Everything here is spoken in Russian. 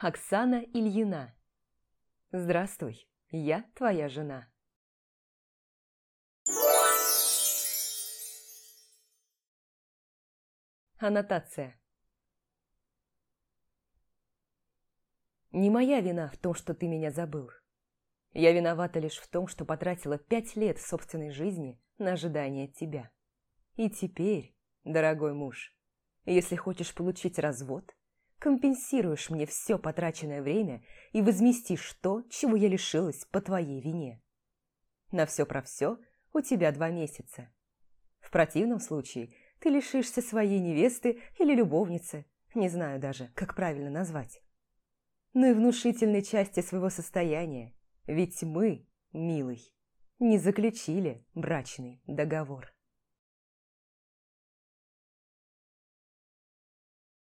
Оксана Ильина. Здравствуй, я твоя жена. Аннотация. Не моя вина в том, что ты меня забыл. Я виновата лишь в том, что потратила пять лет собственной жизни на ожидание тебя. И теперь, дорогой муж, если хочешь получить развод, компенсируешь мне все потраченное время и возместишь то, чего я лишилась по твоей вине. На все про все у тебя два месяца. В противном случае ты лишишься своей невесты или любовницы, не знаю даже, как правильно назвать. Ну и внушительной части своего состояния, ведь мы, милый, не заключили брачный договор.